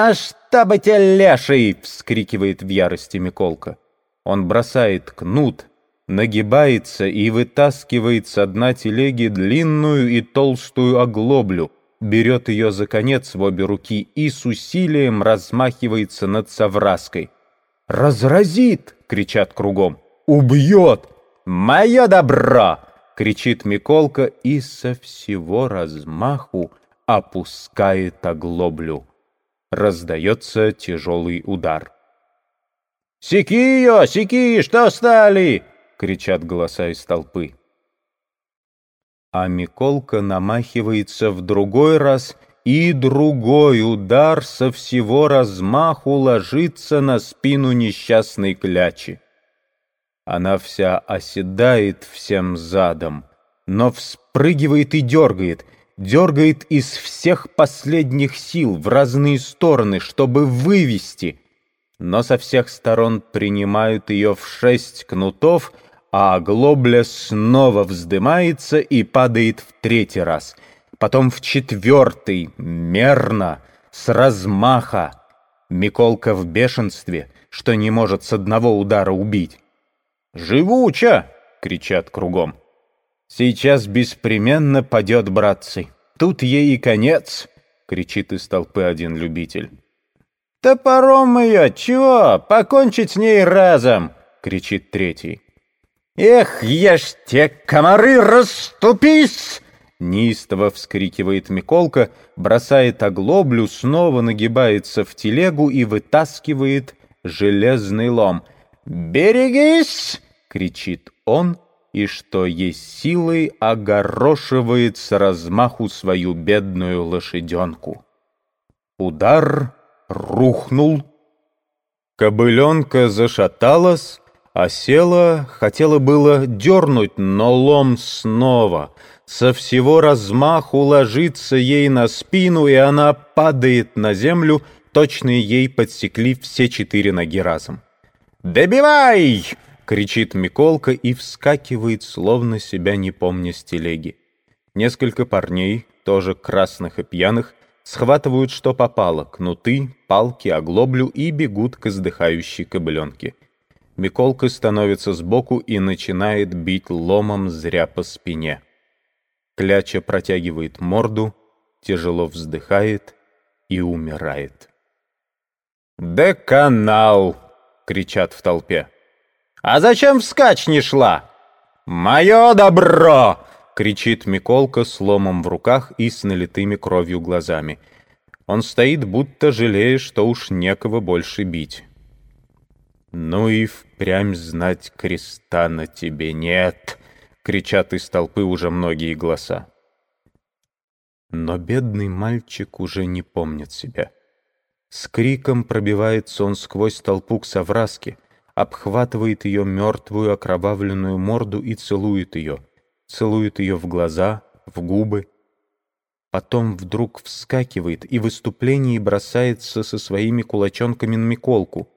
«А чтобы тебя леший!» — вскрикивает в ярости Миколка. Он бросает кнут, нагибается и вытаскивает с дна телеги длинную и толстую оглоблю, берет ее за конец в обе руки и с усилием размахивается над совраской. «Разразит!» — кричат кругом. «Убьет!» «Мое добро!» — кричит Миколка и со всего размаху опускает оглоблю. Раздается тяжелый удар. «Секи ее! Секи! Что стали?» — кричат голоса из толпы. А Миколка намахивается в другой раз, и другой удар со всего размаху ложится на спину несчастной клячи. Она вся оседает всем задом, но вспрыгивает и дергает — дергает из всех последних сил в разные стороны, чтобы вывести, но со всех сторон принимают ее в шесть кнутов, а глобля снова вздымается и падает в третий раз, потом в четвертый, мерно, с размаха. Миколка в бешенстве, что не может с одного удара убить. «Живуча!» — кричат кругом. Сейчас беспременно падет, братцы. Тут ей и конец, кричит из толпы один любитель. Топором ее, чего? Покончить с ней разом, кричит третий. Эх, ешь те комары, расступись! Неистово вскрикивает Миколка, бросает оглоблю, снова нагибается в телегу и вытаскивает железный лом. «Берегись!» — кричит он и что есть силой огорошивает с размаху свою бедную лошаденку. Удар рухнул. Кобыленка зашаталась, а села, хотела было дернуть, но лом снова. Со всего размаху ложится ей на спину, и она падает на землю, точно ей подсекли все четыре ноги разом. «Добивай!» Кричит Миколка и вскакивает, словно себя не помня с телеги. Несколько парней, тоже красных и пьяных, схватывают что попало — кнуты, палки, оглоблю и бегут к издыхающей кобыленке. Миколка становится сбоку и начинает бить ломом зря по спине. Кляча протягивает морду, тяжело вздыхает и умирает. «Деканал!» — кричат в толпе. А зачем вскачь не шла? Мое добро! кричит Миколка с ломом в руках и с налитыми кровью глазами. Он стоит, будто жалея, что уж некого больше бить. «Ну и впрямь знать креста на тебе нет!» — кричат из толпы уже многие голоса. Но бедный мальчик уже не помнит себя. С криком пробивается он сквозь толпу к совраске — обхватывает ее мертвую окровавленную морду и целует ее. Целует ее в глаза, в губы. Потом вдруг вскакивает и в выступлении бросается со своими кулачонками на Миколку.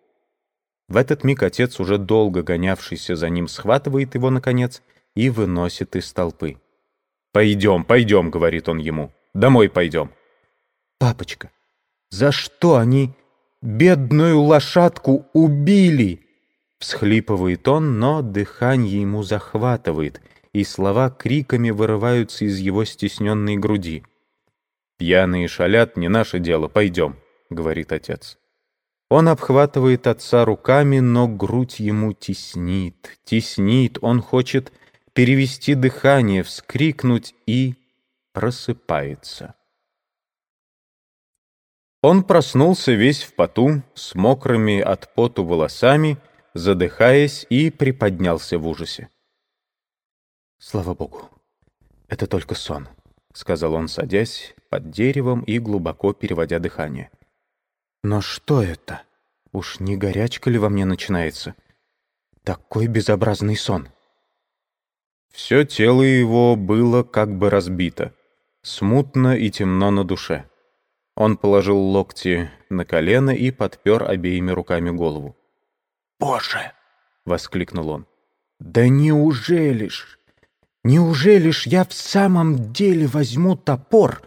В этот миг отец, уже долго гонявшийся за ним, схватывает его, наконец, и выносит из толпы. «Пойдем, пойдем», — говорит он ему, — «домой пойдем». «Папочка, за что они бедную лошадку убили?» Всхлипывает он, но дыхание ему захватывает, и слова криками вырываются из его стесненной груди. «Пьяные шалят, не наше дело, пойдем», — говорит отец. Он обхватывает отца руками, но грудь ему теснит, теснит, он хочет перевести дыхание, вскрикнуть и просыпается. Он проснулся весь в поту, с мокрыми от поту волосами, задыхаясь, и приподнялся в ужасе. «Слава Богу, это только сон», — сказал он, садясь под деревом и глубоко переводя дыхание. «Но что это? Уж не горячка ли во мне начинается? Такой безобразный сон!» Все тело его было как бы разбито, смутно и темно на душе. Он положил локти на колено и подпер обеими руками голову. Боже!» — воскликнул он. «Да неужели ж, неужели ж я в самом деле возьму топор